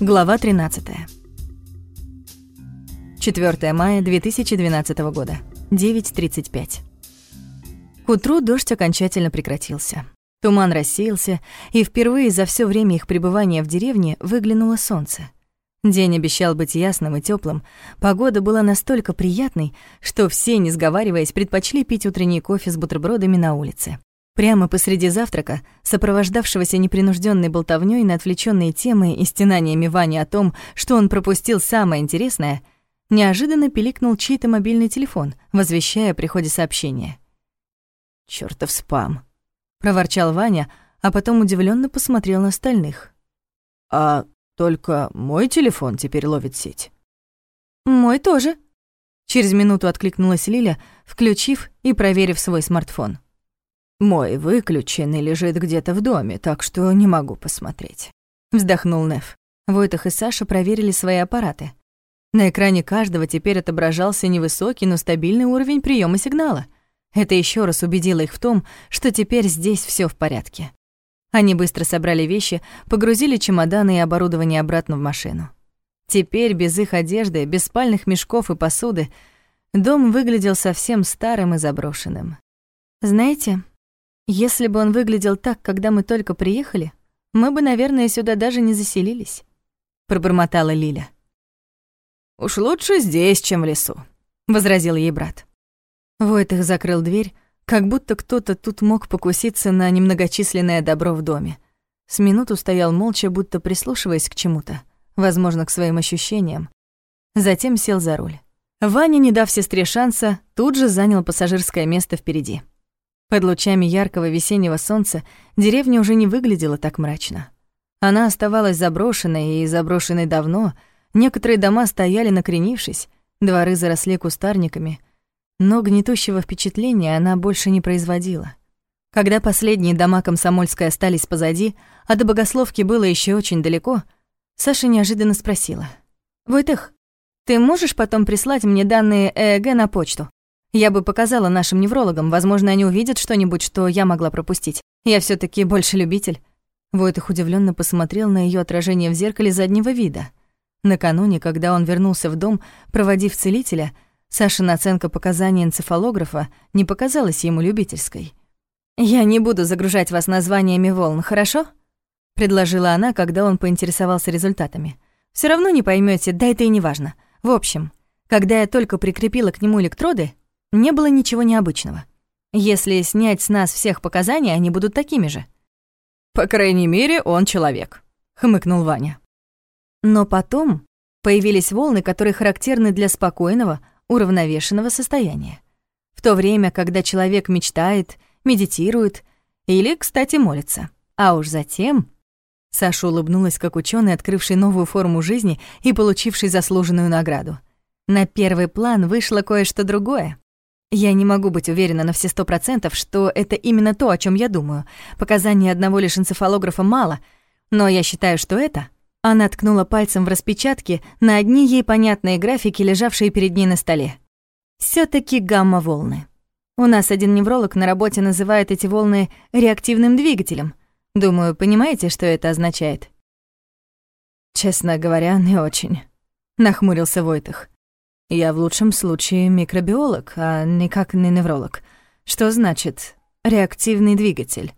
Глава 13. 4 мая 2012 года. 9.35. К утру дождь окончательно прекратился. Туман рассеялся, и впервые за все время их пребывания в деревне выглянуло солнце. День обещал быть ясным и теплым. Погода была настолько приятной, что все, не сговариваясь, предпочли пить утренний кофе с бутербродами на улице. Прямо посреди завтрака, сопровождавшегося непринужденной болтовнёй на отвлечённые темы и стенаниями Вани о том, что он пропустил самое интересное, неожиданно пиликнул чей-то мобильный телефон, возвещая о приходе сообщения. «Чёртов спам», — проворчал Ваня, а потом удивлённо посмотрел на остальных. «А только мой телефон теперь ловит сеть?» «Мой тоже», — через минуту откликнулась Лиля, включив и проверив свой смартфон. «Мой выключен и лежит где-то в доме, так что не могу посмотреть», — вздохнул Нев. Войтах и Саша проверили свои аппараты. На экране каждого теперь отображался невысокий, но стабильный уровень приема сигнала. Это еще раз убедило их в том, что теперь здесь все в порядке. Они быстро собрали вещи, погрузили чемоданы и оборудование обратно в машину. Теперь без их одежды, без спальных мешков и посуды дом выглядел совсем старым и заброшенным. «Знаете, если бы он выглядел так, когда мы только приехали, мы бы, наверное, сюда даже не заселились», — пробормотала Лиля. «Уж лучше здесь, чем в лесу», — возразил ей брат. Войтых закрыл дверь, как будто кто-то тут мог покуситься на немногочисленное добро в доме. С минуту стоял молча, будто прислушиваясь к чему-то, возможно, к своим ощущениям. Затем сел за руль. Ваня, не дав сестре шанса, тут же занял пассажирское место впереди. Под лучами яркого весеннего солнца деревня уже не выглядела так мрачно. Она оставалась заброшенной и заброшенной давно, некоторые дома стояли накренившись, дворы заросли кустарниками, но гнетущего впечатления она больше не производила. Когда последние дома Комсомольской остались позади, а до Богословки было еще очень далеко, Саша неожиданно спросила. «Войтых, ты можешь потом прислать мне данные ЭЭГ на почту? Я бы показала нашим неврологам, возможно, они увидят что-нибудь, что я могла пропустить. Я все таки больше любитель». Войтых удивленно посмотрел на ее отражение в зеркале заднего вида. Накануне, когда он вернулся в дом, проводив целителя, Сашина оценка показаний энцефалографа не показалась ему любительской. «Я не буду загружать вас названиями волн, хорошо?» — предложила она, когда он поинтересовался результатами. Все равно не поймете, да это и не важно. В общем, когда я только прикрепила к нему электроды, не было ничего необычного. Если снять с нас всех показания, они будут такими же. «По крайней мере, он человек», — хмыкнул Ваня. Но потом появились волны, которые характерны для спокойного, уравновешенного состояния. В то время, когда человек мечтает, медитирует или, кстати, молится. А уж затем... Саша улыбнулась, как ученый, открывший новую форму жизни и получивший заслуженную награду. На первый план вышло кое-что другое. Я не могу быть уверена на все сто процентов, что это именно то, о чем я думаю. Показаний одного лишь энцефалографа мало, но я считаю, что это... Она ткнула пальцем в распечатки на одни ей понятные графики, лежавшие перед ней на столе. все таки гамма-волны. У нас один невролог на работе называет эти волны реактивным двигателем. Думаю, понимаете, что это означает? Честно говоря, не очень, нахмурился Войтых. Я в лучшем случае микробиолог, а никак не невролог. Что значит реактивный двигатель?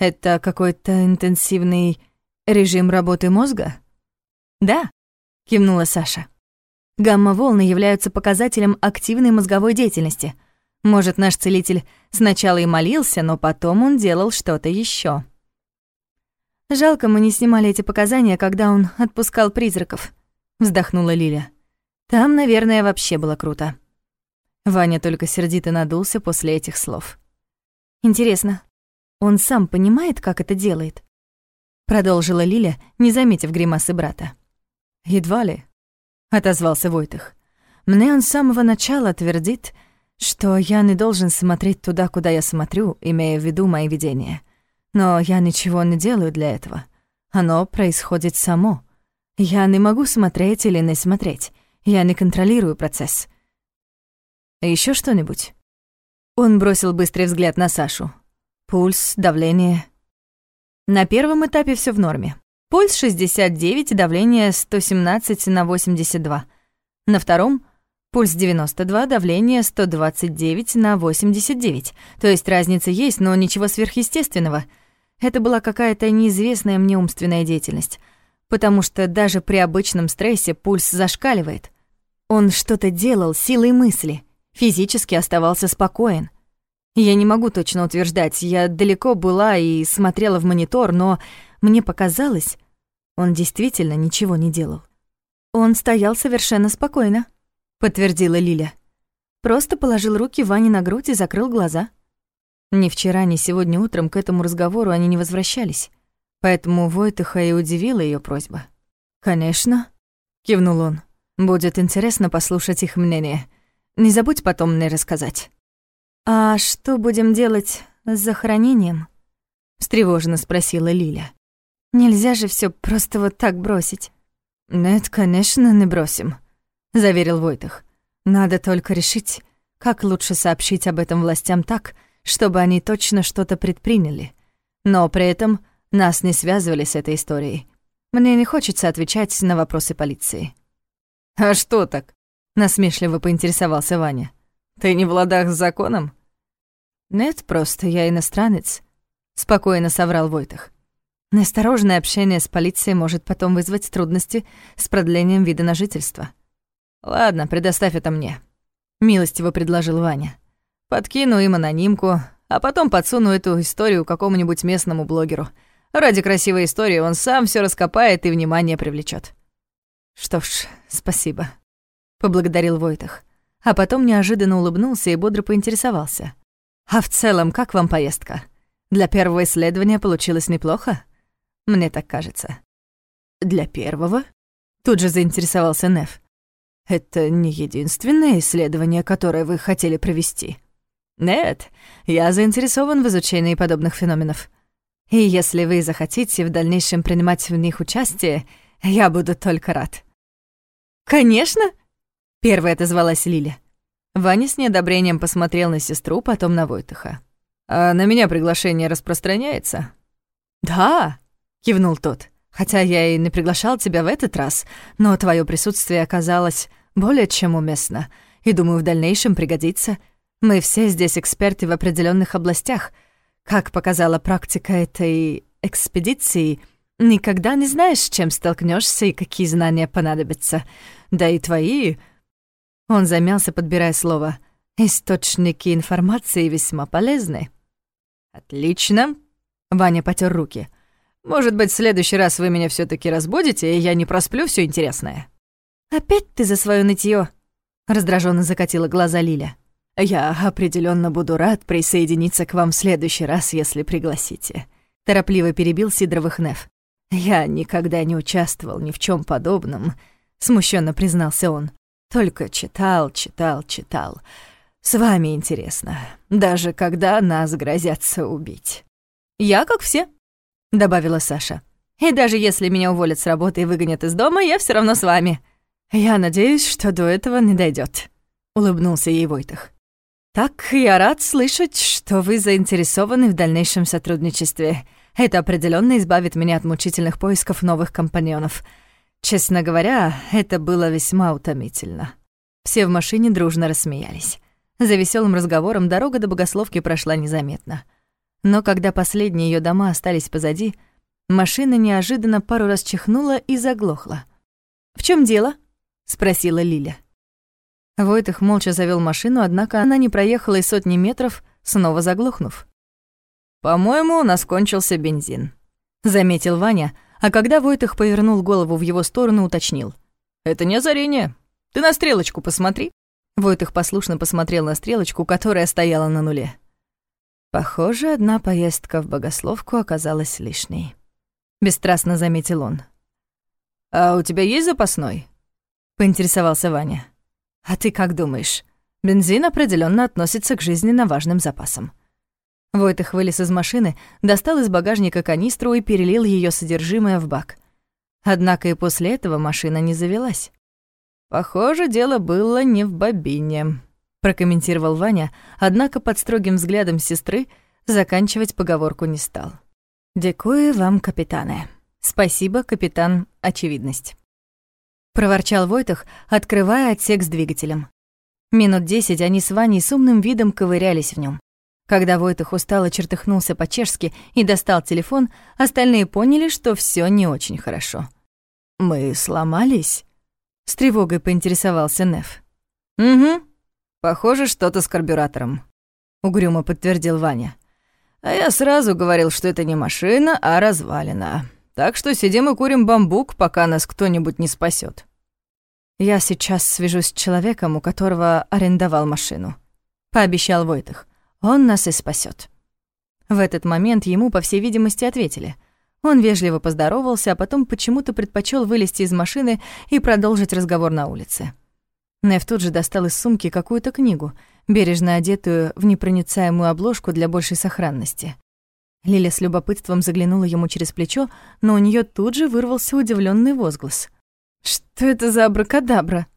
Это какой-то интенсивный режим работы мозга? Да, кивнула Саша. Гамма-волны являются показателем активной мозговой деятельности. Может, наш целитель сначала и молился, но потом он делал что-то еще. Жалко, мы не снимали эти показания, когда он отпускал призраков, вздохнула Лиля. Там, наверное, вообще было круто. Ваня только сердито надулся после этих слов. Интересно, он сам понимает, как это делает? Продолжила Лиля, не заметив гримасы брата. «Едва ли», — отозвался Войтых. «Мне он с самого начала твердит, что я не должен смотреть туда, куда я смотрю, имея в виду мои видения. Но я ничего не делаю для этого. Оно происходит само. Я не могу смотреть или не смотреть. Я не контролирую процесс. Еще что-нибудь? Он бросил быстрый взгляд на Сашу. Пульс, давление. На первом этапе все в норме. Пульс 69, давление 117 на 82. На втором пульс 92, давление 129 на 89. То есть разница есть, но ничего сверхъестественного. Это была какая-то неизвестная мне умственная деятельность, потому что даже при обычном стрессе пульс зашкаливает. Он что-то делал силой мысли, физически оставался спокоен. Я не могу точно утверждать, я далеко была и смотрела в монитор, но мне показалось, он действительно ничего не делал. Он стоял совершенно спокойно, подтвердила Лиля. Просто положил руки Ване на грудь и закрыл глаза. Ни вчера, ни сегодня утром к этому разговору они не возвращались, поэтому Войтыха и удивила ее просьба. «Конечно», — кивнул он. «Будет интересно послушать их мнение. Не забудь потом мне рассказать». «А что будем делать с захоронением?» — встревоженно спросила Лиля. «Нельзя же все просто вот так бросить». «Нет, конечно, не бросим», — заверил Войтах. «Надо только решить, как лучше сообщить об этом властям так, чтобы они точно что-то предприняли. Но при этом нас не связывали с этой историей. Мне не хочется отвечать на вопросы полиции». «А что так?» — насмешливо поинтересовался Ваня. «Ты не в ладах с законом?» «Нет, просто я иностранец», — спокойно соврал Войтах. Неосторожное общение с полицией может потом вызвать трудности с продлением вида на жительство. «Ладно, предоставь это мне», — милостиво предложил Ваня. «Подкину им анонимку, а потом подсуну эту историю какому-нибудь местному блогеру. Ради красивой истории он сам все раскопает и внимание привлечет. «Что ж, спасибо», — поблагодарил Войтах. А потом неожиданно улыбнулся и бодро поинтересовался. А в целом, как вам поездка? Для первого исследования получилось неплохо? Мне так кажется. Для первого? Тут же заинтересовался Неф. Это не единственное исследование, которое вы хотели провести. Нет, я заинтересован в изучении подобных феноменов. И если вы захотите в дальнейшем принимать в них участие, я буду только рад. Конечно, первая отозвалась Лиля. Ваня с неодобрением посмотрел на сестру, потом на Войтыха. «А на меня приглашение распространяется?» «Да», — кивнул тот. «Хотя я и не приглашал тебя в этот раз, но твое присутствие оказалось более чем уместно, и, думаю, в дальнейшем пригодится. Мы все здесь эксперты в определенных областях. Как показала практика этой экспедиции, никогда не знаешь, с чем столкнешься и какие знания понадобятся. Да и твои он замялся, подбирая слово. «Источники информации весьма полезны». «Отлично», — Ваня потер руки. «Может быть, в следующий раз вы меня все таки разбудите, и я не просплю все интересное». «Опять ты за свое нытье? раздраженно закатила глаза Лиля. «Я определенно буду рад присоединиться к вам в следующий раз, если пригласите», — торопливо перебил Сидоровых Неф. «Я никогда не участвовал ни в чем подобном», — смущенно признался он. Только читал, читал, читал. С вами интересно, даже когда нас грозятся убить. «Я как все», — добавила Саша. «И даже если меня уволят с работы и выгонят из дома, я все равно с вами». «Я надеюсь, что до этого не дойдет, улыбнулся ей Войтах. «Так, я рад слышать, что вы заинтересованы в дальнейшем сотрудничестве. Это определенно избавит меня от мучительных поисков новых компаньонов. Честно говоря, это было весьма утомительно. Все в машине дружно рассмеялись. За веселым разговором дорога до Богословки прошла незаметно. Но когда последние ее дома остались позади, машина неожиданно пару раз чихнула и заглохла. «В чем дело?» — спросила Лиля. Войтых молча завел машину, однако она не проехала и сотни метров, снова заглохнув. «По-моему, у нас кончился бензин», — заметил Ваня, а когда Войтых повернул голову в его сторону, уточнил. «Это не озарение. Ты на стрелочку посмотри». Войтых послушно посмотрел на стрелочку, которая стояла на нуле. Похоже, одна поездка в Богословку оказалась лишней. Бесстрастно заметил он. «А у тебя есть запасной?» — поинтересовался Ваня. «А ты как думаешь? Бензин определенно относится к жизненно важным запасам. Войтых вылез из машины, достал из багажника канистру и перелил ее содержимое в бак. Однако и после этого машина не завелась. «Похоже, дело было не в бобине», — прокомментировал Ваня, однако под строгим взглядом сестры заканчивать поговорку не стал. «Дякую вам, капитане», — Спасибо, капитан, очевидность. Проворчал Войтах, открывая отсек с двигателем. Минут десять они с Ваней с умным видом ковырялись в нем. Когда Войтах устало чертыхнулся по-чешски и достал телефон, остальные поняли, что все не очень хорошо. «Мы сломались?» — с тревогой поинтересовался Неф. «Угу. Похоже, что-то с карбюратором», — угрюмо подтвердил Ваня. «А я сразу говорил, что это не машина, а развалина. Так что сидим и курим бамбук, пока нас кто-нибудь не спасет. «Я сейчас свяжусь с человеком, у которого арендовал машину», — пообещал Войтых. «Он нас и спасет. В этот момент ему, по всей видимости, ответили — он вежливо поздоровался, а потом почему-то предпочел вылезти из машины и продолжить разговор на улице. Нев тут же достал из сумки какую-то книгу, бережно одетую в непроницаемую обложку для большей сохранности. Лиля с любопытством заглянула ему через плечо, но у нее тут же вырвался удивленный возглас. «Что это за абракадабра?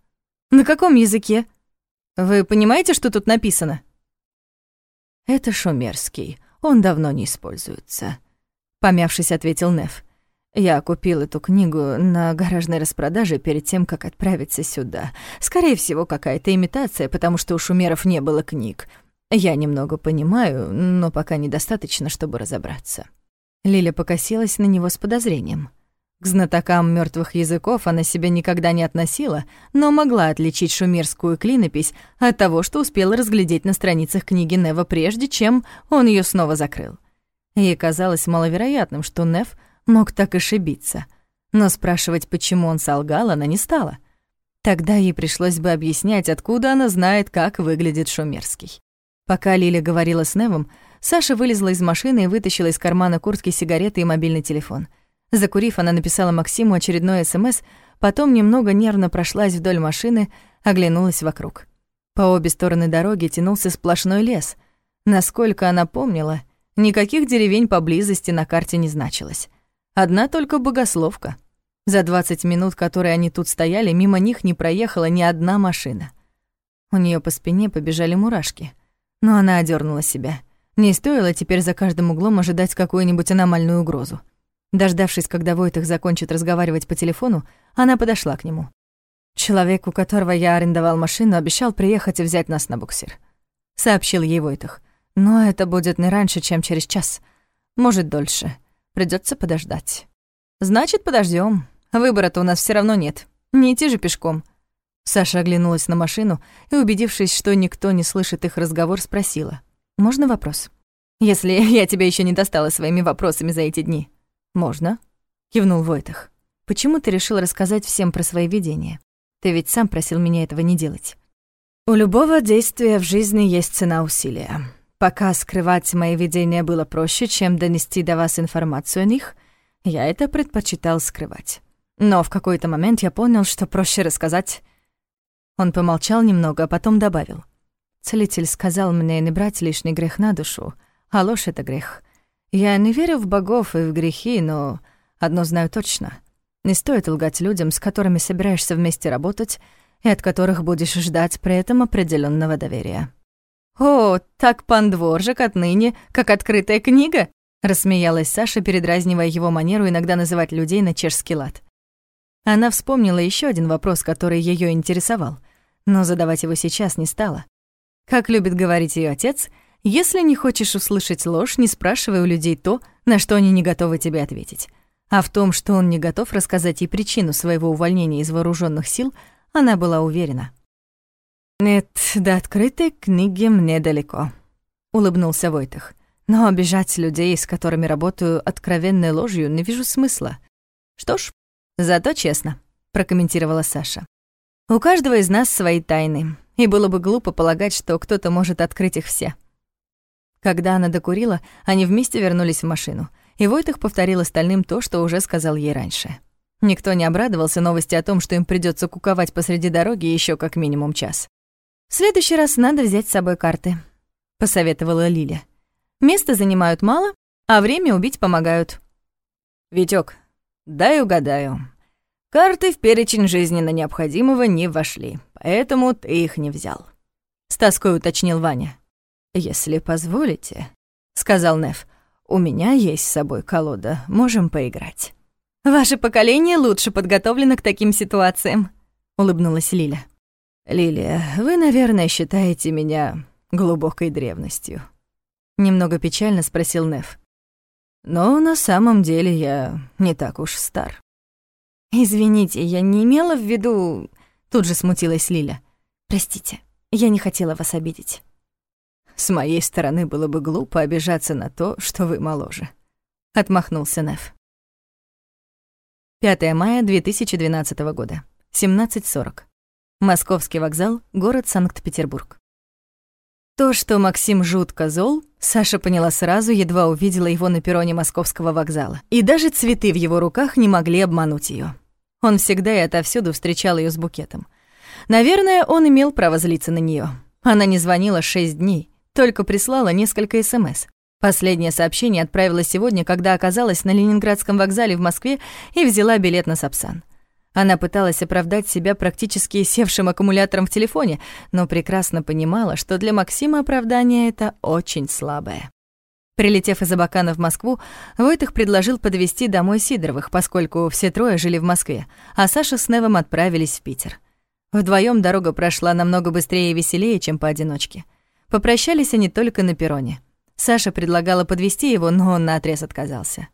На каком языке? Вы понимаете, что тут написано?» «Это шумерский, он давно не используется», помявшись, ответил Неф. Я купил эту книгу на гаражной распродаже перед тем, как отправиться сюда. Скорее всего, какая-то имитация, потому что у шумеров не было книг. Я немного понимаю, но пока недостаточно, чтобы разобраться. Лиля покосилась на него с подозрением. К знатокам мертвых языков она себя никогда не относила, но могла отличить шумерскую клинопись от того, что успела разглядеть на страницах книги Нева прежде, чем он ее снова закрыл. Ей казалось маловероятным, что Неф мог так ошибиться. Но спрашивать, почему он солгал, она не стала. Тогда ей пришлось бы объяснять, откуда она знает, как выглядит Шумерский. Пока Лиля говорила с Невом, Саша вылезла из машины и вытащила из кармана куртки сигареты и мобильный телефон. Закурив, она написала Максиму очередной СМС, потом немного нервно прошлась вдоль машины, оглянулась вокруг. По обе стороны дороги тянулся сплошной лес. Насколько она помнила, Никаких деревень поблизости на карте не значилось. Одна только богословка. За 20 минут, которые они тут стояли, мимо них не проехала ни одна машина. У нее по спине побежали мурашки. Но она одернула себя. Не стоило теперь за каждым углом ожидать какую-нибудь аномальную угрозу. Дождавшись, когда Войтых закончит разговаривать по телефону, она подошла к нему. «Человек, у которого я арендовал машину, обещал приехать и взять нас на буксир», — сообщил ей Войтых. Но это будет не раньше, чем через час. Может, дольше. Придется подождать. Значит, подождем. Выбора-то у нас все равно нет. Не идти же пешком. Саша оглянулась на машину и, убедившись, что никто не слышит их разговор, спросила. «Можно вопрос?» «Если я тебя еще не достала своими вопросами за эти дни». «Можно?» — кивнул Войтах. «Почему ты решил рассказать всем про свои видения? Ты ведь сам просил меня этого не делать». «У любого действия в жизни есть цена усилия», Пока скрывать мои видения было проще, чем донести до вас информацию о них, я это предпочитал скрывать. Но в какой-то момент я понял, что проще рассказать. Он помолчал немного, а потом добавил. Целитель сказал мне не брать лишний грех на душу, а ложь — это грех. Я не верю в богов и в грехи, но одно знаю точно. Не стоит лгать людям, с которыми собираешься вместе работать и от которых будешь ждать при этом определенного доверия. «О, так пан Дворжик отныне, как открытая книга?» — рассмеялась Саша, передразнивая его манеру иногда называть людей на чешский лад. Она вспомнила еще один вопрос, который ее интересовал, но задавать его сейчас не стала. Как любит говорить ее отец, если не хочешь услышать ложь, не спрашивай у людей то, на что они не готовы тебе ответить. А в том, что он не готов рассказать ей причину своего увольнения из вооруженных сил, она была уверена. «Нет, до открытой книги мне далеко», — улыбнулся Войтах. «Но обижать людей, с которыми работаю откровенной ложью, не вижу смысла». «Что ж, зато честно», — прокомментировала Саша. «У каждого из нас свои тайны, и было бы глупо полагать, что кто-то может открыть их все». Когда она докурила, они вместе вернулись в машину, и Войтах повторил остальным то, что уже сказал ей раньше. Никто не обрадовался новости о том, что им придется куковать посреди дороги еще как минимум час. «В следующий раз надо взять с собой карты», — посоветовала Лиля. «Места занимают мало, а время убить помогают». «Витёк, дай угадаю. Карты в перечень жизненно необходимого не вошли, поэтому ты их не взял», — с тоской уточнил Ваня. «Если позволите», — сказал Неф, — «у меня есть с собой колода, можем поиграть». Ваше поколение лучше подготовлено к таким ситуациям», — улыбнулась Лиля. «Лилия, вы, наверное, считаете меня глубокой древностью?» Немного печально спросил Неф. «Но на самом деле я не так уж стар». «Извините, я не имела в виду...» Тут же смутилась Лиля. «Простите, я не хотела вас обидеть». «С моей стороны было бы глупо обижаться на то, что вы моложе», — отмахнулся Неф. 5 мая 2012 года, 17.40. Московский вокзал, город Санкт-Петербург. То, что Максим жутко зол, Саша поняла сразу, едва увидела его на перроне московского вокзала. И даже цветы в его руках не могли обмануть ее. Он всегда и отовсюду встречал ее с букетом. Наверное, он имел право злиться на нее. Она не звонила шесть дней, только прислала несколько СМС. Последнее сообщение отправила сегодня, когда оказалась на Ленинградском вокзале в Москве и взяла билет на Сапсан. Она пыталась оправдать себя практически севшим аккумулятором в телефоне, но прекрасно понимала, что для Максима оправдание это очень слабое. Прилетев из Абакана в Москву, Войтых предложил подвезти домой Сидоровых, поскольку все трое жили в Москве, а Саша с Невом отправились в Питер. Вдвоем дорога прошла намного быстрее и веселее, чем поодиночке. Попрощались они только на перроне. Саша предлагала подвести его, но он наотрез отказался.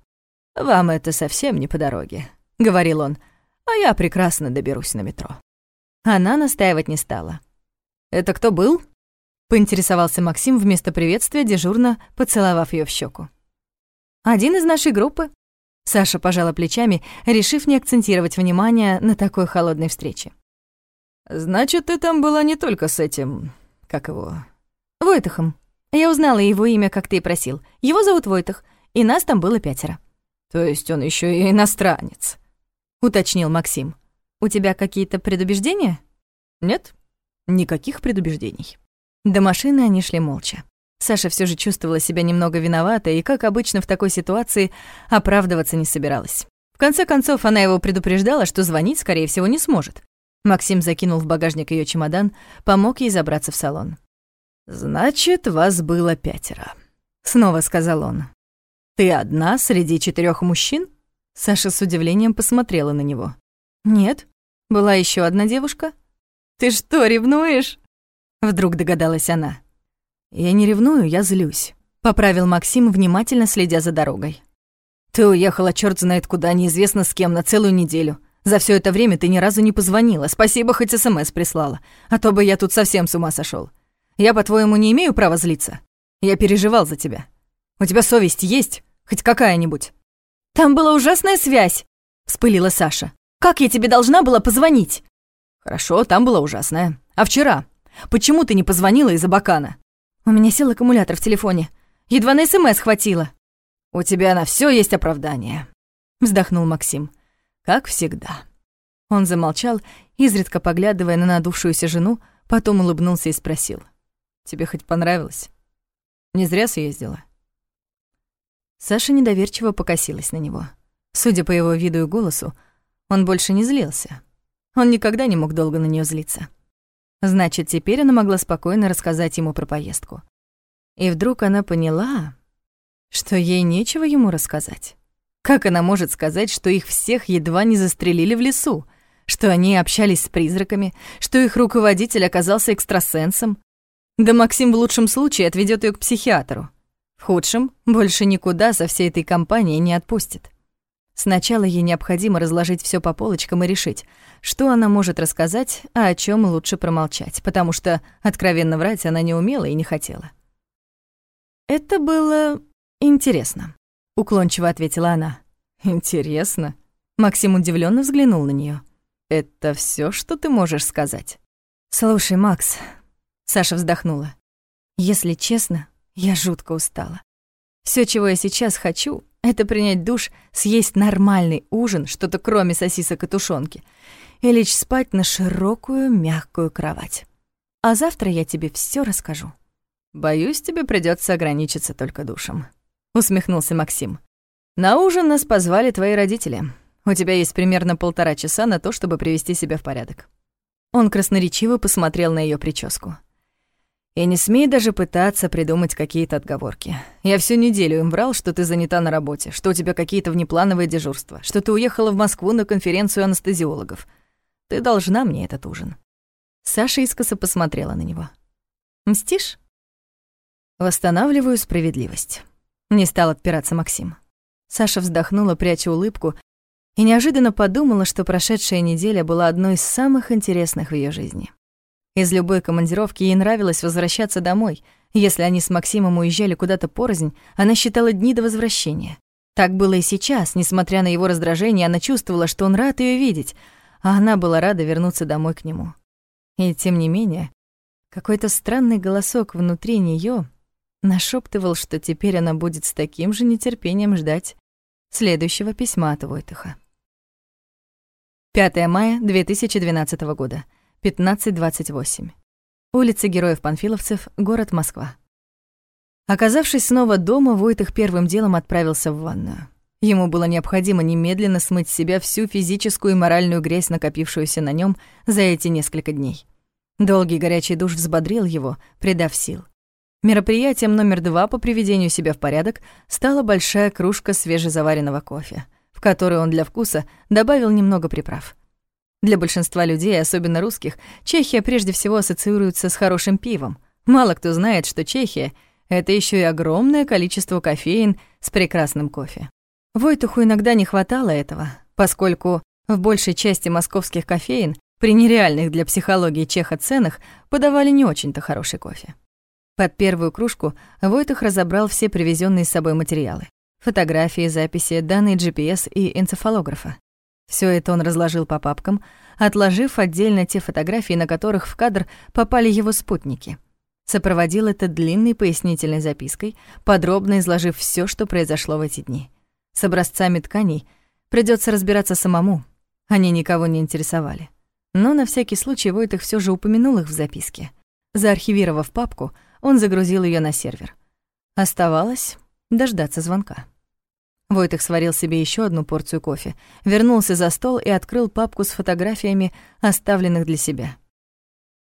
«Вам это совсем не по дороге», — говорил он, «а я прекрасно доберусь на метро». Она настаивать не стала. «Это кто был?» — поинтересовался Максим вместо приветствия, дежурно поцеловав ее в щеку. «Один из нашей группы». Саша пожала плечами, решив не акцентировать внимание на такой холодной встрече. «Значит, ты там была не только с этим... как его...» «Войтахом», я узнала его имя, как ты и просил. Его зовут Войтах, и нас там было пятеро». «То есть он еще и иностранец?» — уточнил Максим. «У тебя какие-то предубеждения?» «Нет, никаких предубеждений». До машины они шли молча. Саша все же чувствовала себя немного виноватой и, как обычно в такой ситуации, оправдываться не собиралась. В конце концов, она его предупреждала, что звонить, скорее всего, не сможет. Максим закинул в багажник ее чемодан, помог ей забраться в салон. «Значит, вас было пятеро», — снова сказал он. «Ты одна среди четырех мужчин?» Саша с удивлением посмотрела на него. «Нет, была еще одна девушка». «Ты что, ревнуешь?» Вдруг догадалась она. «Я не ревную, я злюсь», — поправил Максим, внимательно следя за дорогой. «Ты уехала черт знает куда, неизвестно с кем, на целую неделю. За все это время ты ни разу не позвонила. Спасибо, хоть СМС прислала. А то бы я тут совсем с ума сошел. Я, по-твоему, не имею права злиться? Я переживал за тебя. У тебя совесть есть? Хоть какая-нибудь?» «Там была ужасная связь!» — вспылила Саша. «Как я тебе должна была позвонить?» «Хорошо, там была ужасная. А вчера? Почему ты не позвонила из Абакана?» «У меня сел аккумулятор в телефоне. Едва на СМС хватило». «У тебя на все есть оправдание», — вздохнул Максим. «Как всегда». Он замолчал, изредка поглядывая на надувшуюся жену, потом улыбнулся и спросил. — Тебе хоть понравилось? Не зря съездила?» Саша недоверчиво покосилась на него. Судя по его виду и голосу, он больше не злился. Он никогда не мог долго на нее злиться. Значит, теперь она могла спокойно рассказать ему про поездку. И вдруг она поняла, что ей нечего ему рассказать. Как она может сказать, что их всех едва не застрелили в лесу, что они общались с призраками, что их руководитель оказался экстрасенсом, да Максим в лучшем случае отведет ее к психиатру. В худшем больше никуда со всей этой компанией не отпустит. Сначала ей необходимо разложить все по полочкам и решить, что она может рассказать, а о чем лучше промолчать, потому что откровенно врать она не умела и не хотела. «Это было интересно», — уклончиво ответила она. «Интересно?» Максим удивленно взглянул на нее. «Это все, что ты можешь сказать?» «Слушай, Макс, Саша вздохнула. Если честно, я жутко устала. Все, чего я сейчас хочу, это принять душ, съесть нормальный ужин, что-то кроме сосисок и тушенки, и лечь спать на широкую мягкую кровать. А завтра я тебе все расскажу. Боюсь, тебе придется ограничиться только душем, усмехнулся Максим. На ужин нас позвали твои родители. У тебя есть примерно полтора часа на то, чтобы привести себя в порядок. Он красноречиво посмотрел на ее прическу. И не смей даже пытаться придумать какие-то отговорки. Я всю неделю им врал, что ты занята на работе, что у тебя какие-то внеплановые дежурства, что ты уехала в Москву на конференцию анестезиологов. Ты должна мне этот ужин». Саша искоса посмотрела на него. «Мстишь?» «Восстанавливаю справедливость». Не стал отпираться Максим. Саша вздохнула, пряча улыбку, и неожиданно подумала, что прошедшая неделя была одной из самых интересных в ее жизни. Из любой командировки ей нравилось возвращаться домой. Если они с Максимом уезжали куда-то порознь, она считала дни до возвращения. Так было и сейчас, несмотря на его раздражение, она чувствовала, что он рад ее видеть, а она была рада вернуться домой к нему. И тем не менее, какой-то странный голосок внутри нее нашептывал, что теперь она будет с таким же нетерпением ждать следующего письма от Войтыха. 5 мая 2012 года. 15.28. Улица Героев-Панфиловцев, город Москва. Оказавшись снова дома, Войтых первым делом отправился в ванную. Ему было необходимо немедленно смыть с себя всю физическую и моральную грязь, накопившуюся на нем за эти несколько дней. Долгий горячий душ взбодрил его, придав сил. Мероприятием номер два по приведению себя в порядок стала большая кружка свежезаваренного кофе, в которую он для вкуса добавил немного приправ. Для большинства людей, особенно русских, Чехия прежде всего ассоциируется с хорошим пивом. Мало кто знает, что Чехия — это еще и огромное количество кофеин с прекрасным кофе. Войтуху иногда не хватало этого, поскольку в большей части московских кофеин при нереальных для психологии чеха ценах подавали не очень-то хороший кофе. Под первую кружку Войтух разобрал все привезенные с собой материалы. Фотографии, записи, данные GPS и энцефалографа. Все это он разложил по папкам, отложив отдельно те фотографии, на которых в кадр попали его спутники. Сопроводил это длинной пояснительной запиской, подробно изложив все, что произошло в эти дни. С образцами тканей придется разбираться самому, они никого не интересовали. Но на всякий случай Войтых все же упомянул их в записке. Заархивировав папку, он загрузил ее на сервер. Оставалось дождаться звонка. Войтых сварил себе еще одну порцию кофе, вернулся за стол и открыл папку с фотографиями, оставленных для себя.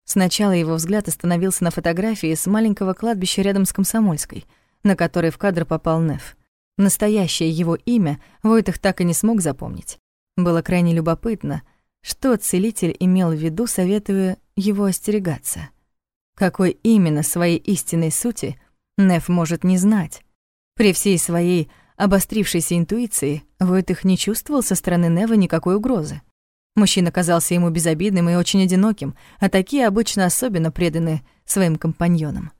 Сначала его взгляд остановился на фотографии с маленького кладбища рядом с Комсомольской, на которой в кадр попал Неф. Настоящее его имя Войтых так и не смог запомнить. Было крайне любопытно, что целитель имел в виду, советуя его остерегаться. Какой именно своей истинной сути Неф может не знать. При всей своей обострившейся интуиции, Войтых не чувствовал со стороны Нева никакой угрозы. Мужчина казался ему безобидным и очень одиноким, а такие обычно особенно преданы своим компаньонам.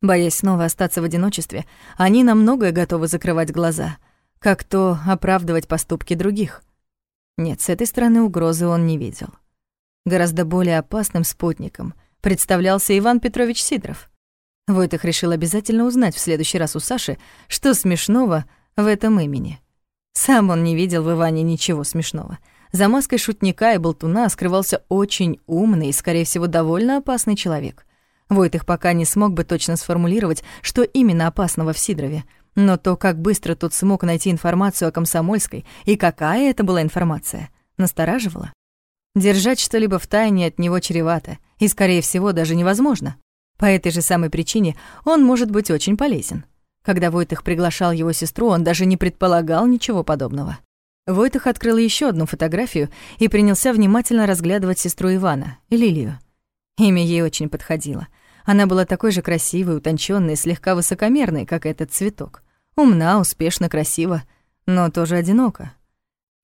Боясь снова остаться в одиночестве, они на многое готовы закрывать глаза, как то оправдывать поступки других. Нет, с этой стороны угрозы он не видел. Гораздо более опасным спутником представлялся Иван Петрович Сидоров. Войтых решил обязательно узнать в следующий раз у Саши, что смешного в этом имени. Сам он не видел в Иване ничего смешного. За маской шутника и болтуна скрывался очень умный и, скорее всего, довольно опасный человек. Войтых пока не смог бы точно сформулировать, что именно опасного в Сидорове, но то, как быстро тот смог найти информацию о Комсомольской и какая это была информация, настораживало. Держать что-либо в тайне от него чревато и, скорее всего, даже невозможно. По этой же самой причине он может быть очень полезен. Когда Войтых приглашал его сестру, он даже не предполагал ничего подобного. Войтых открыл еще одну фотографию и принялся внимательно разглядывать сестру Ивана, Лилию. Имя ей очень подходило. Она была такой же красивой, утонченной, слегка высокомерной, как этот цветок. Умна, успешно, красива, но тоже одинока.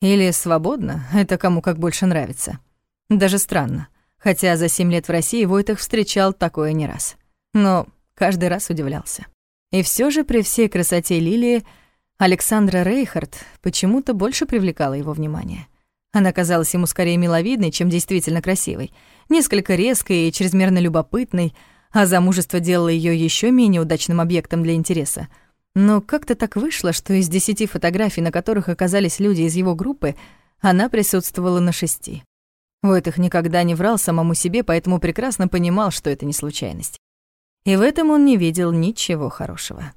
Или свободна, это кому как больше нравится. Даже странно хотя за семь лет в России Войтах встречал такое не раз. Но каждый раз удивлялся. И все же при всей красоте Лилии Александра Рейхард почему-то больше привлекала его внимание. Она казалась ему скорее миловидной, чем действительно красивой, несколько резкой и чрезмерно любопытной, а замужество делало ее еще менее удачным объектом для интереса. Но как-то так вышло, что из десяти фотографий, на которых оказались люди из его группы, она присутствовала на шести. Войтых никогда не врал самому себе, поэтому прекрасно понимал, что это не случайность. И в этом он не видел ничего хорошего.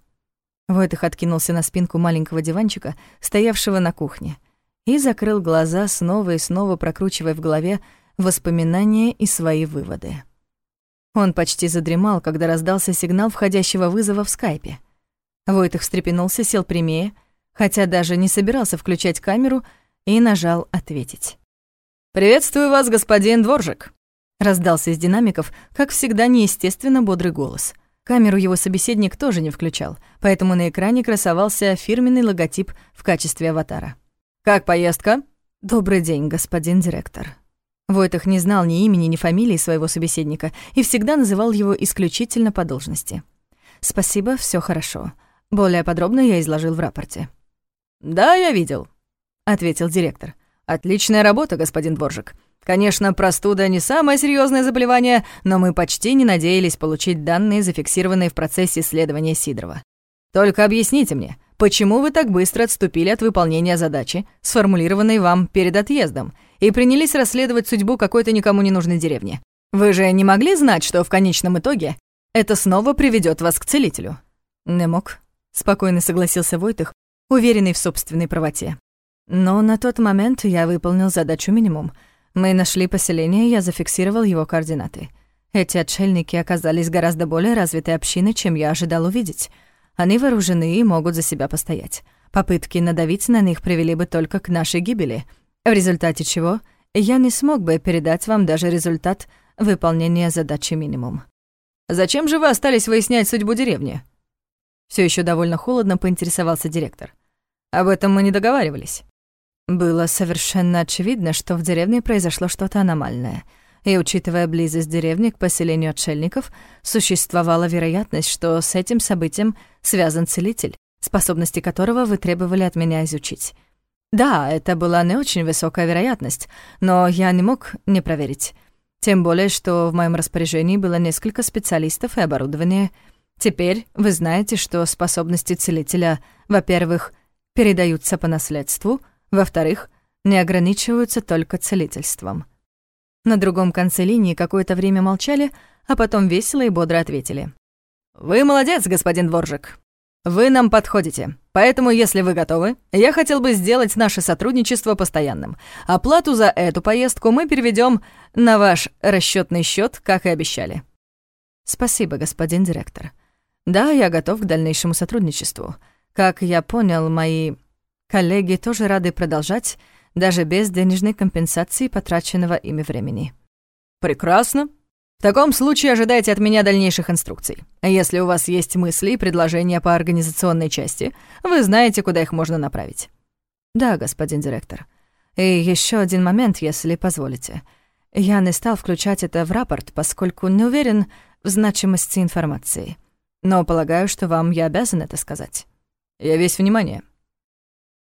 Войтых откинулся на спинку маленького диванчика, стоявшего на кухне, и закрыл глаза, снова и снова прокручивая в голове воспоминания и свои выводы. Он почти задремал, когда раздался сигнал входящего вызова в скайпе. Войтых встрепенулся, сел прямее, хотя даже не собирался включать камеру, и нажал «Ответить». «Приветствую вас, господин Дворжик», — раздался из динамиков, как всегда, неестественно бодрый голос. Камеру его собеседник тоже не включал, поэтому на экране красовался фирменный логотип в качестве аватара. «Как поездка?» «Добрый день, господин директор». Войтах не знал ни имени, ни фамилии своего собеседника и всегда называл его исключительно по должности. «Спасибо, все хорошо. Более подробно я изложил в рапорте». «Да, я видел», — ответил директор. «Отличная работа, господин Дворжик. Конечно, простуда не самое серьезное заболевание, но мы почти не надеялись получить данные, зафиксированные в процессе исследования Сидорова. Только объясните мне, почему вы так быстро отступили от выполнения задачи, сформулированной вам перед отъездом, и принялись расследовать судьбу какой-то никому не нужной деревни? Вы же не могли знать, что в конечном итоге это снова приведет вас к целителю?» «Не мог», — спокойно согласился Войтых, уверенный в собственной правоте. «Но на тот момент я выполнил задачу минимум — мы нашли поселение, я зафиксировал его координаты. Эти отшельники оказались гораздо более развитой общиной, чем я ожидал увидеть. Они вооружены и могут за себя постоять. Попытки надавить на них привели бы только к нашей гибели, в результате чего я не смог бы передать вам даже результат выполнения задачи минимум. «Зачем же вы остались выяснять судьбу деревни?» Все еще довольно холодно поинтересовался директор. «Об этом мы не договаривались». Было совершенно очевидно, что в деревне произошло что-то аномальное, и, учитывая близость деревни к поселению отшельников, существовала вероятность, что с этим событием связан целитель, способности которого вы требовали от меня изучить. Да, это была не очень высокая вероятность, но я не мог не проверить. Тем более, что в моем распоряжении было несколько специалистов и оборудование. Теперь вы знаете, что способности целителя, во-первых, передаются по наследству — во-вторых, не ограничиваются только целительством. На другом конце линии какое-то время молчали, а потом весело и бодро ответили. «Вы молодец, господин Дворжик. Вы нам подходите. Поэтому, если вы готовы, я хотел бы сделать наше сотрудничество постоянным. Оплату за эту поездку мы переведем на ваш расчетный счет, как и обещали». «Спасибо, господин директор. Да, я готов к дальнейшему сотрудничеству. Как я понял, мои Коллеги тоже рады продолжать, даже без денежной компенсации потраченного ими времени. «Прекрасно. В таком случае ожидайте от меня дальнейших инструкций. Если у вас есть мысли и предложения по организационной части, вы знаете, куда их можно направить». «Да, господин директор. И еще один момент, если позволите. Я не стал включать это в рапорт, поскольку не уверен в значимости информации. Но полагаю, что вам я обязан это сказать». «Я весь внимание»,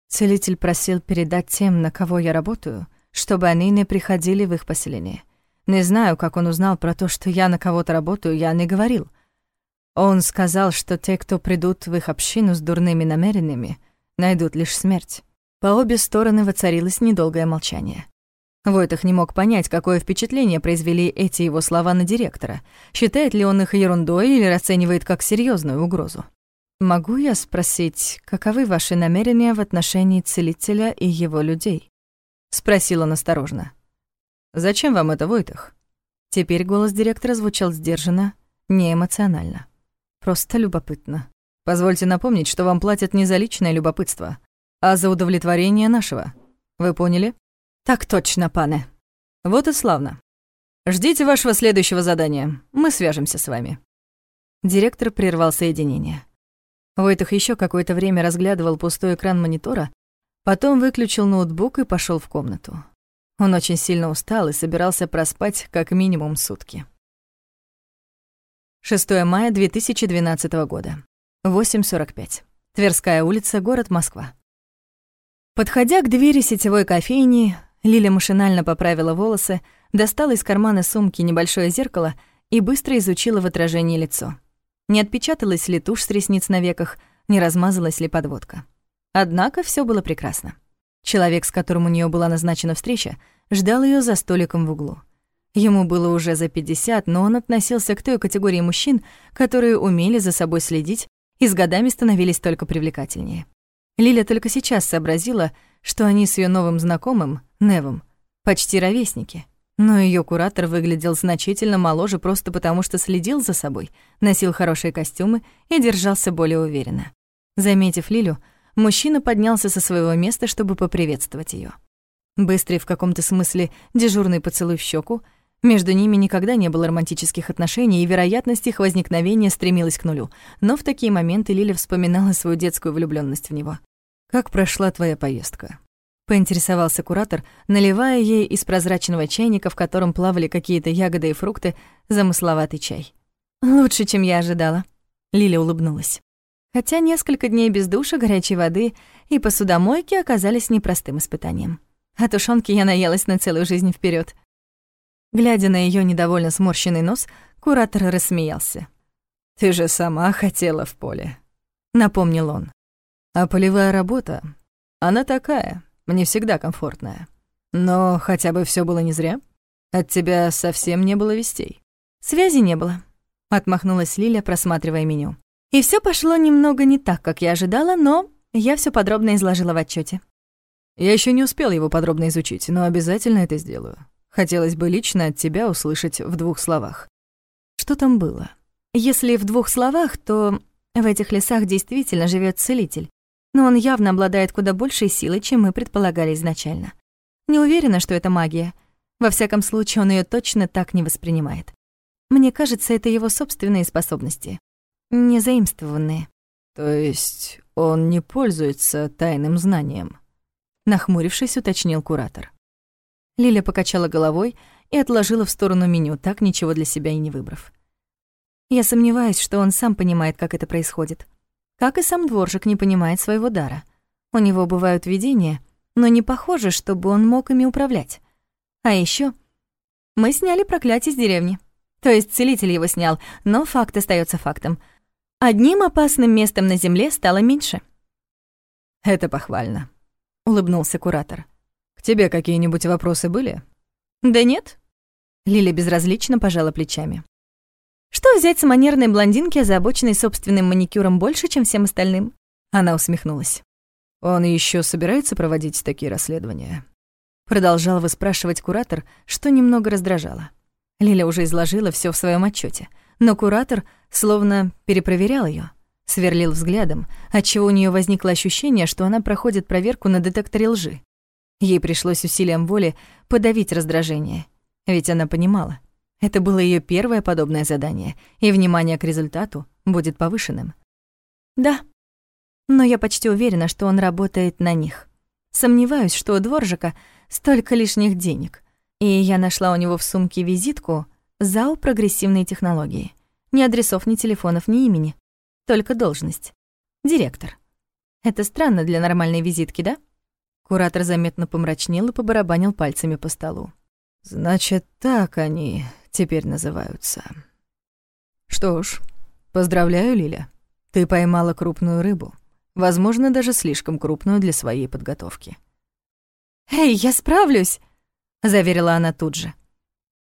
Целитель просил передать тем, на кого я работаю, чтобы они не приходили в их поселение. Не знаю, как он узнал про то, что я на кого-то работаю, я не говорил. Он сказал, что те, кто придут в их общину с дурными намерениями, найдут лишь смерть. По обе стороны воцарилось недолгое молчание. Войтах не мог понять, какое впечатление произвели эти его слова на директора. Считает ли он их ерундой или расценивает как серьезную угрозу? «Могу я спросить, каковы ваши намерения в отношении целителя и его людей?» — спросил он. «Зачем вам это, Войтах?» Теперь голос директора звучал сдержанно, неэмоционально. Просто любопытно. «Позвольте напомнить, что вам платят не за личное любопытство, а за удовлетворение нашего. Вы поняли?» «Так точно, пане». «Вот и славно. Ждите вашего следующего задания. Мы свяжемся с вами». Директор прервал соединение. Войтах еще какое-то время разглядывал пустой экран монитора, потом выключил ноутбук и пошел в комнату. Он очень сильно устал и собирался проспать как минимум сутки. 6 мая 2012 года. 8.45. Тверская улица, город Москва. Подходя к двери сетевой кофейни, Лиля машинально поправила волосы, достала из кармана сумки небольшое зеркало и быстро изучила в отражении лицо. Не отпечаталась ли тушь с ресниц на веках, не размазалась ли подводка. Однако все было прекрасно. Человек, с которым у нее была назначена встреча, ждал ее за столиком в углу. Ему было уже за 50, но он относился к той категории мужчин, которые умели за собой следить и с годами становились только привлекательнее. Лиля только сейчас сообразила, что они с ее новым знакомым, Невом, почти ровесники. Но ее куратор выглядел значительно моложе просто потому, что следил за собой, носил хорошие костюмы и держался более уверенно. Заметив Лилю, мужчина поднялся со своего места, чтобы поприветствовать ее. Быстрый в каком-то смысле дежурный поцелуй в щеку, между ними никогда не было романтических отношений, и вероятность их возникновения стремилась к нулю. Но в такие моменты Лиля вспоминала свою детскую влюбленность в него. «Как прошла твоя поездка?» Поинтересовался куратор, наливая ей из прозрачного чайника, в котором плавали какие-то ягоды и фрукты, замысловатый чай. «Лучше, чем я ожидала», — Лиля улыбнулась. Хотя несколько дней без душа, горячей воды и посудомойки оказались непростым испытанием. А тушёнки я наелась на целую жизнь вперед. Глядя на ее недовольно сморщенный нос, куратор рассмеялся. «Ты же сама хотела в поле», — напомнил он. «А полевая работа, она такая, мне всегда комфортная. Но хотя бы все было не зря. От тебя совсем не было вестей». «Связи не было», — отмахнулась Лиля, просматривая меню. «И все пошло немного не так, как я ожидала, но я все подробно изложила в отчете. Я еще не успел его подробно изучить, но обязательно это сделаю. Хотелось бы лично от тебя услышать в двух словах. Что там было? Если в двух словах, то в этих лесах действительно живет целитель, но он явно обладает куда большей силой, чем мы предполагали изначально. Не уверена, что это магия. Во всяком случае, он ее точно так не воспринимает. Мне кажется, это его собственные способности, не заимствованные. То есть он не пользуется тайным знанием? Нахмурившись, уточнил куратор. Лиля покачала головой и отложила в сторону меню, так ничего для себя и не выбрав. Я сомневаюсь, что он сам понимает, как это происходит. Как и сам дворжик не понимает своего дара. У него бывают видения, но не похоже, чтобы он мог ими управлять. А еще мы сняли проклятие с деревни. То есть целитель его снял, но факт остается фактом. Одним опасным местом на земле стало меньше. Это похвально улыбнулся куратор. К тебе какие-нибудь вопросы были? Да нет. Лиля безразлично пожала плечами. Что взять с манерной блондинки, озабоченной собственным маникюром больше, чем всем остальным? Она усмехнулась. Он еще собирается проводить такие расследования? Продолжал выспрашивать куратор, что немного раздражало. Лиля уже изложила все в своем отчете, но куратор словно перепроверял ее сверлил взглядом, отчего у нее возникло ощущение, что она проходит проверку на детекторе лжи. Ей пришлось усилием воли подавить раздражение, ведь она понимала, это было ее первое подобное задание, и внимание к результату будет повышенным. Да, но я почти уверена, что он работает на них. Сомневаюсь, что у Дворжика столько лишних денег. И я нашла у него в сумке визитку ЗАО «Прогрессивные технологии». Ни адресов, ни телефонов, ни имени. Только должность. Директор. Это странно для нормальной визитки, да? Куратор заметно помрачнел и побарабанил пальцами по столу. Значит, так они теперь называются. Что ж, поздравляю, Лиля. Ты поймала крупную рыбу. Возможно, даже слишком крупную для своей подготовки. «Эй, я справлюсь!» — заверила она тут же.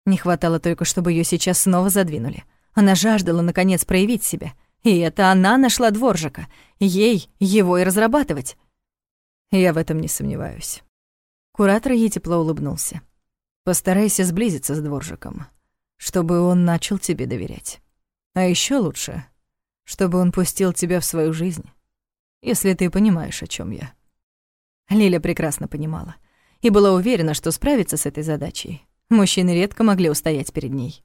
Не хватало только, чтобы ее сейчас снова задвинули. Она жаждала, наконец, проявить себя — и это она нашла дворжика. Ей его и разрабатывать. Я в этом не сомневаюсь. Куратор ей тепло улыбнулся. Постарайся сблизиться с дворжиком, чтобы он начал тебе доверять. А еще лучше, чтобы он пустил тебя в свою жизнь, если ты понимаешь, о чем я. Лиля прекрасно понимала и была уверена, что справится с этой задачей. Мужчины редко могли устоять перед ней.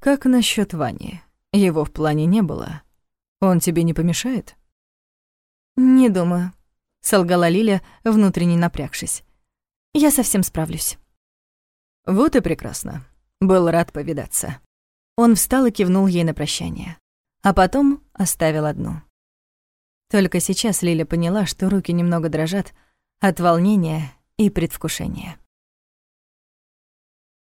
Как насчет Вани? Его в плане не было. Он тебе не помешает? Не думаю, солгала Лиля, внутренне напрягшись. Я совсем справлюсь. Вот и прекрасно. Был рад повидаться. Он встал и кивнул ей на прощание, а потом оставил одну. Только сейчас Лиля поняла, что руки немного дрожат от волнения и предвкушения.